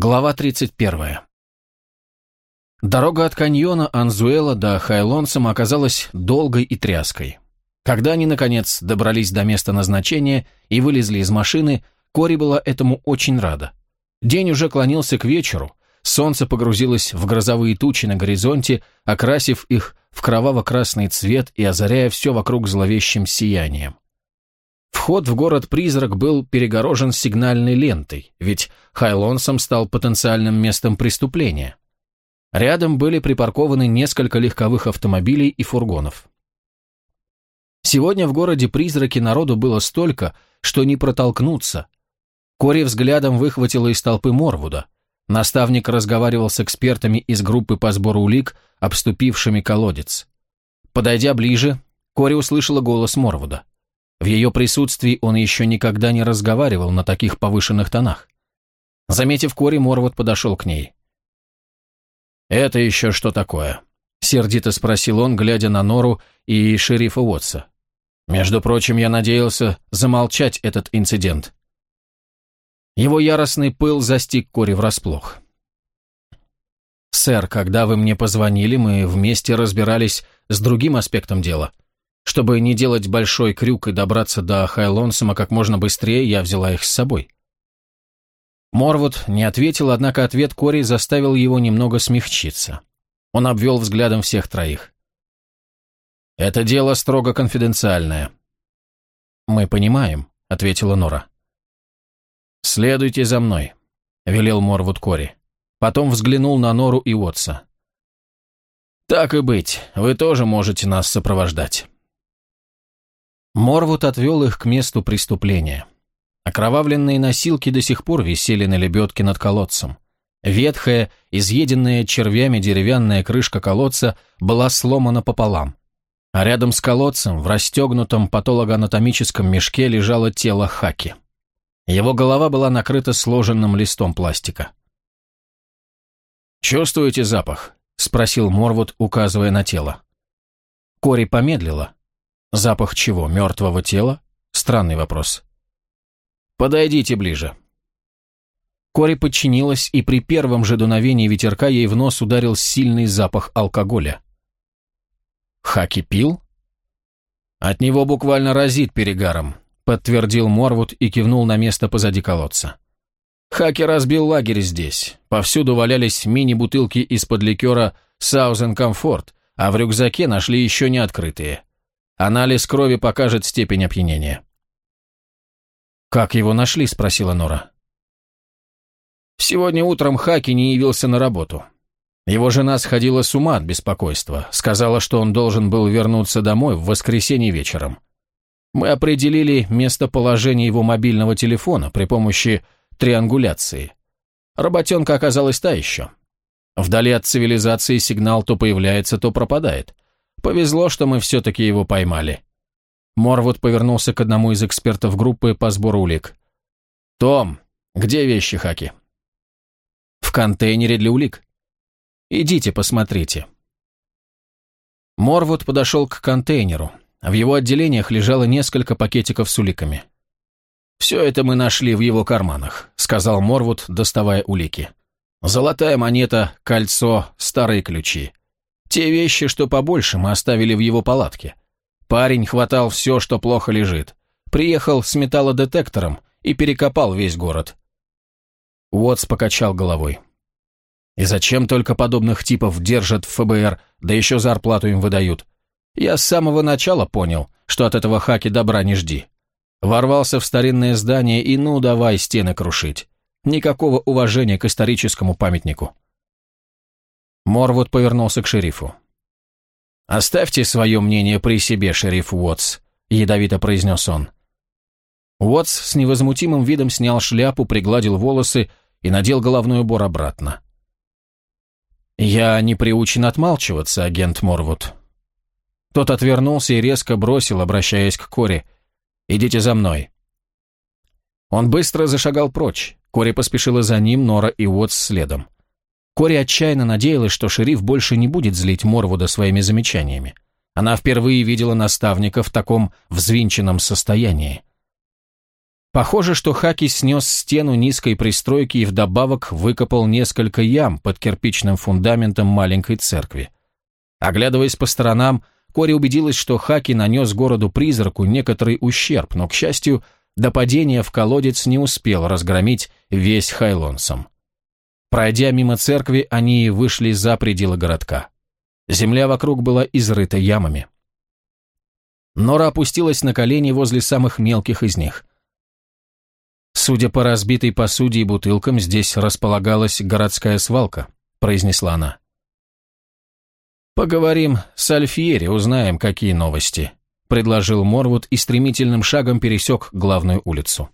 Глава 31. Дорога от каньона Анзуэла до Хайлонсома оказалась долгой и тряской. Когда они, наконец, добрались до места назначения и вылезли из машины, Кори была этому очень рада. День уже клонился к вечеру, солнце погрузилось в грозовые тучи на горизонте, окрасив их в кроваво-красный цвет и озаряя все вокруг зловещим сиянием. Вход в город-призрак был перегорожен сигнальной лентой, ведь Хайлонсом стал потенциальным местом преступления. Рядом были припаркованы несколько легковых автомобилей и фургонов. Сегодня в городе-призраке народу было столько, что не протолкнуться. Кори взглядом выхватила из толпы Морвуда. Наставник разговаривал с экспертами из группы по сбору улик, обступившими колодец. Подойдя ближе, Кори услышала голос Морвуда. В ее присутствии он еще никогда не разговаривал на таких повышенных тонах. Заметив Кори, Морвуд подошел к ней. «Это еще что такое?» — сердито спросил он, глядя на Нору и шерифа Уотса. «Между прочим, я надеялся замолчать этот инцидент». Его яростный пыл застиг Кори врасплох. «Сэр, когда вы мне позвонили, мы вместе разбирались с другим аспектом дела. Чтобы не делать большой крюк и добраться до Хайлонсома как можно быстрее, я взяла их с собой. Морвуд не ответил, однако ответ Кори заставил его немного смягчиться. Он обвел взглядом всех троих. «Это дело строго конфиденциальное». «Мы понимаем», — ответила Нора. «Следуйте за мной», — велел Морвуд Кори. Потом взглянул на Нору и Уотса. «Так и быть, вы тоже можете нас сопровождать». Морвуд отвел их к месту преступления. Окровавленные носилки до сих пор висели на лебедке над колодцем. Ветхая, изъеденная червями деревянная крышка колодца была сломана пополам. А рядом с колодцем, в расстегнутом патологоанатомическом мешке, лежало тело Хаки. Его голова была накрыта сложенным листом пластика. «Чувствуете запах?» — спросил Морвуд, указывая на тело. Кори помедлила, Запах чего? Мертвого тела? Странный вопрос. «Подойдите ближе». Кори подчинилась, и при первом же дуновении ветерка ей в нос ударил сильный запах алкоголя. «Хаки пил?» «От него буквально разит перегаром», — подтвердил Морвуд и кивнул на место позади колодца. Хаки разбил лагерь здесь. Повсюду валялись мини-бутылки из-под ликера «Саузен Комфорт», а в рюкзаке нашли еще не открытые. Анализ крови покажет степень опьянения. «Как его нашли?» – спросила Нора. «Сегодня утром Хаки не явился на работу. Его жена сходила с ума от беспокойства, сказала, что он должен был вернуться домой в воскресенье вечером. Мы определили местоположение его мобильного телефона при помощи триангуляции. Работенка оказалась та еще. Вдали от цивилизации сигнал то появляется, то пропадает. Повезло, что мы все-таки его поймали. Морвуд повернулся к одному из экспертов группы по сбору улик. «Том, где вещи Хаки?» «В контейнере для улик. Идите, посмотрите». Морвуд подошел к контейнеру. В его отделениях лежало несколько пакетиков с уликами. «Все это мы нашли в его карманах», — сказал Морвуд, доставая улики. «Золотая монета, кольцо, старые ключи. Те вещи, что побольше, мы оставили в его палатке. Парень хватал все, что плохо лежит. Приехал с металлодетектором и перекопал весь город. Уотс покачал головой. И зачем только подобных типов держат в ФБР, да еще зарплату им выдают? Я с самого начала понял, что от этого хаки добра не жди. Ворвался в старинное здание и ну давай стены крушить. Никакого уважения к историческому памятнику. Морвуд повернулся к шерифу. «Оставьте свое мнение при себе, шериф Уотс», — ядовито произнес он. Уотс с невозмутимым видом снял шляпу, пригладил волосы и надел головной убор обратно. «Я не приучен отмалчиваться, агент Морвуд». Тот отвернулся и резко бросил, обращаясь к Кори. «Идите за мной». Он быстро зашагал прочь. Кори поспешила за ним, Нора и Уотс следом. Кори отчаянно надеялась, что шериф больше не будет злить Морвуда своими замечаниями. Она впервые видела наставника в таком взвинченном состоянии. Похоже, что Хаки снес стену низкой пристройки и вдобавок выкопал несколько ям под кирпичным фундаментом маленькой церкви. Оглядываясь по сторонам, Кори убедилась, что Хаки нанес городу-призраку некоторый ущерб, но, к счастью, до падения в колодец не успел разгромить весь Хайлонсом. Пройдя мимо церкви, они вышли за пределы городка. Земля вокруг была изрыта ямами. Нора опустилась на колени возле самых мелких из них. «Судя по разбитой посуде и бутылкам, здесь располагалась городская свалка», — произнесла она. «Поговорим с Альфьери, узнаем, какие новости», — предложил Морвуд и стремительным шагом пересек главную улицу.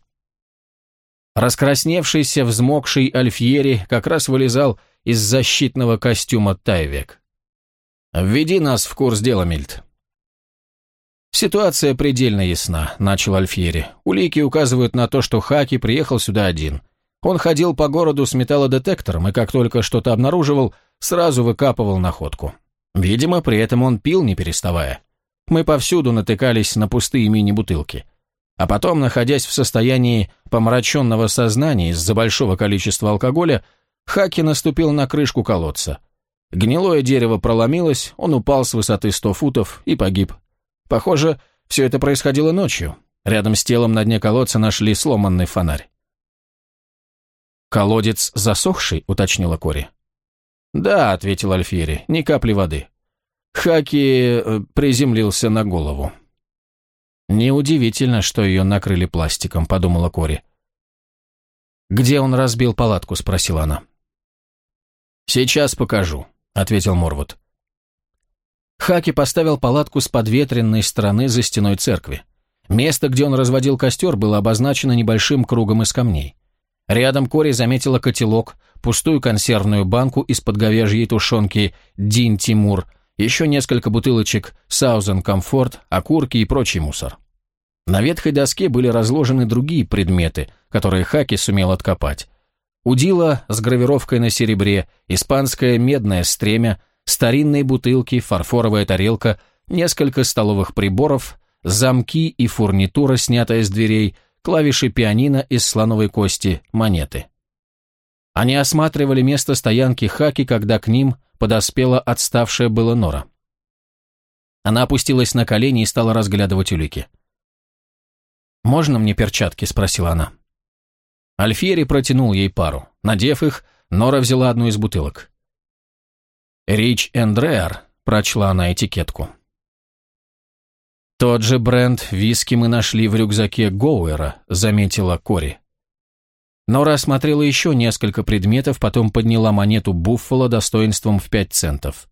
Раскрасневшийся, взмокший Альфьери как раз вылезал из защитного костюма Тайвек. «Введи нас в курс дела, Мильт». «Ситуация предельно ясна», — начал Альфьери. «Улики указывают на то, что Хаки приехал сюда один. Он ходил по городу с металлодетектором, и как только что-то обнаруживал, сразу выкапывал находку. Видимо, при этом он пил, не переставая. Мы повсюду натыкались на пустые мини-бутылки. А потом, находясь в состоянии помраченного сознания из-за большого количества алкоголя, Хаки наступил на крышку колодца. Гнилое дерево проломилось, он упал с высоты 100 футов и погиб. Похоже, все это происходило ночью. Рядом с телом на дне колодца нашли сломанный фонарь. «Колодец засохший?» — уточнила Кори. «Да», — ответил Альфиери, — «ни капли воды». Хаки э, приземлился на голову. «Неудивительно, что ее накрыли пластиком», — подумала Кори. «Где он разбил палатку?» — спросила она. «Сейчас покажу», — ответил Морвуд. Хаки поставил палатку с подветренной стороны за стеной церкви. Место, где он разводил костер, было обозначено небольшим кругом из камней. Рядом Кори заметила котелок, пустую консервную банку из-под говяжьей тушенки «Дин Тимур», еще несколько бутылочек «Саузен Комфорт», окурки и прочий мусор. На ветхой доске были разложены другие предметы, которые Хаки сумел откопать. Удила с гравировкой на серебре, испанское медное стремя, старинные бутылки, фарфоровая тарелка, несколько столовых приборов, замки и фурнитура, снятая с дверей, клавиши пианино из слоновой кости, монеты. Они осматривали место стоянки Хаки, когда к ним подоспела отставшая была Нора. Она опустилась на колени и стала разглядывать улики. «Можно мне перчатки?» – спросила она. Альфьери протянул ей пару. Надев их, Нора взяла одну из бутылок. «Рич энд Рэр», – прочла она этикетку. «Тот же бренд виски мы нашли в рюкзаке Гоуэра», — заметила Кори. Нора осмотрела еще несколько предметов, потом подняла монету Буффало достоинством в 5 центов.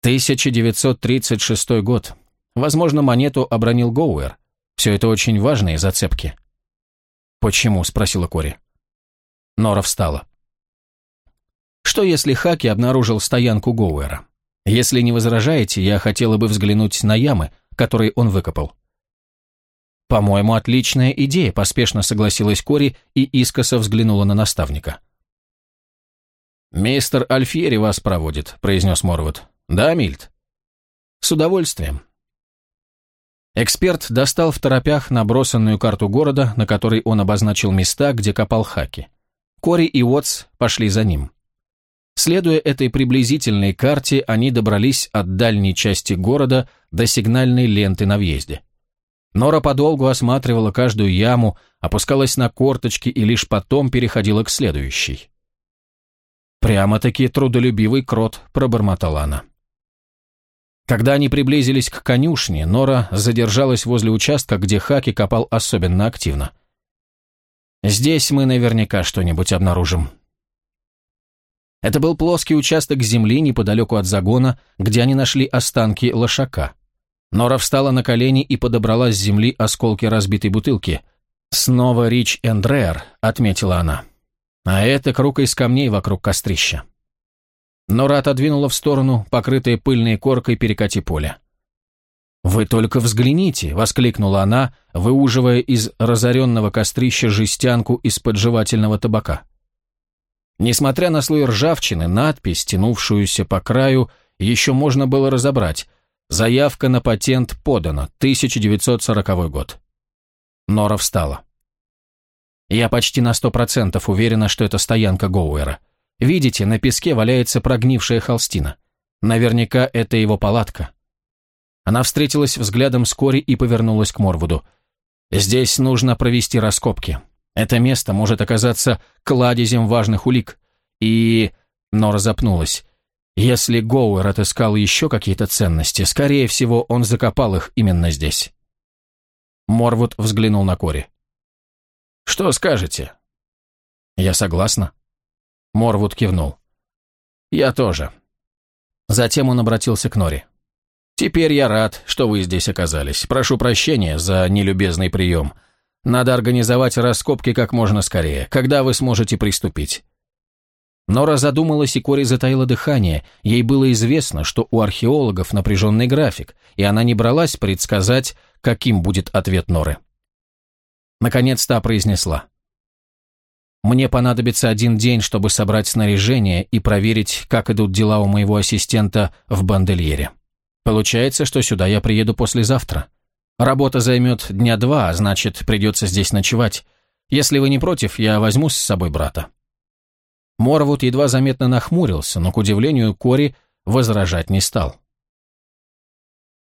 1936 год. Возможно, монету обронил Гоуэр. Все это очень важные зацепки. «Почему?» — спросила Кори. Нора встала. «Что если Хаки обнаружил стоянку Гоуэра? Если не возражаете, я хотела бы взглянуть на ямы, который он выкопал. «По-моему, отличная идея», – поспешно согласилась Кори и искоса взглянула на наставника. «Мистер Альфьери вас проводит», – произнес Морвуд. «Да, Мильт?» «С удовольствием». Эксперт достал в торопях набросанную карту города, на которой он обозначил места, где копал Хаки. Кори и Уотс пошли за ним. Следуя этой приблизительной карте, они добрались от дальней части города до сигнальной ленты на въезде. Нора подолгу осматривала каждую яму, опускалась на корточки и лишь потом переходила к следующей. «Прямо-таки трудолюбивый крот», — пробормотала она. Когда они приблизились к конюшне, Нора задержалась возле участка, где Хаки копал особенно активно. «Здесь мы наверняка что-нибудь обнаружим», это был плоский участок земли неподалеку от загона, где они нашли останки лошака. Нора встала на колени и подобрала с земли осколки разбитой бутылки. «Снова Рич энд Рэр», — отметила она. «А это круг из камней вокруг кострища». Нора отодвинула в сторону, покрытое пыльной коркой перекати поля. «Вы только взгляните!» — воскликнула она, выуживая из разоренного кострища жестянку из-под жевательного табака. Несмотря на слой ржавчины, надпись, тянувшуюся по краю, еще можно было разобрать. Заявка на патент подана, 1940 год. Нора встала. Я почти на сто процентов уверена, что это стоянка Гоуэра. Видите, на песке валяется прогнившая холстина. Наверняка это его палатка. Она встретилась взглядом с Кори и повернулась к Морвуду. «Здесь нужно провести раскопки. Это место может оказаться кладезем важных улик. И...» Нора запнулась. «Если Гоуэр отыскал еще какие-то ценности, скорее всего, он закопал их именно здесь». Морвуд взглянул на Кори. «Что скажете?» «Я согласна». Морвуд кивнул. «Я тоже». Затем он обратился к Нори. «Теперь я рад, что вы здесь оказались. Прошу прощения за нелюбезный прием. Надо организовать раскопки как можно скорее. Когда вы сможете приступить?» Нора задумалась, и Кори затаила дыхание. Ей было известно, что у археологов напряженный график, и она не бралась предсказать, каким будет ответ Норы. Наконец та произнесла. «Мне понадобится один день, чтобы собрать снаряжение и проверить, как идут дела у моего ассистента в Бандельере. Получается, что сюда я приеду послезавтра. Работа займет дня два, а значит, придется здесь ночевать. Если вы не против, я возьму с собой брата». Морвуд едва заметно нахмурился, но, к удивлению Кори, возражать не стал.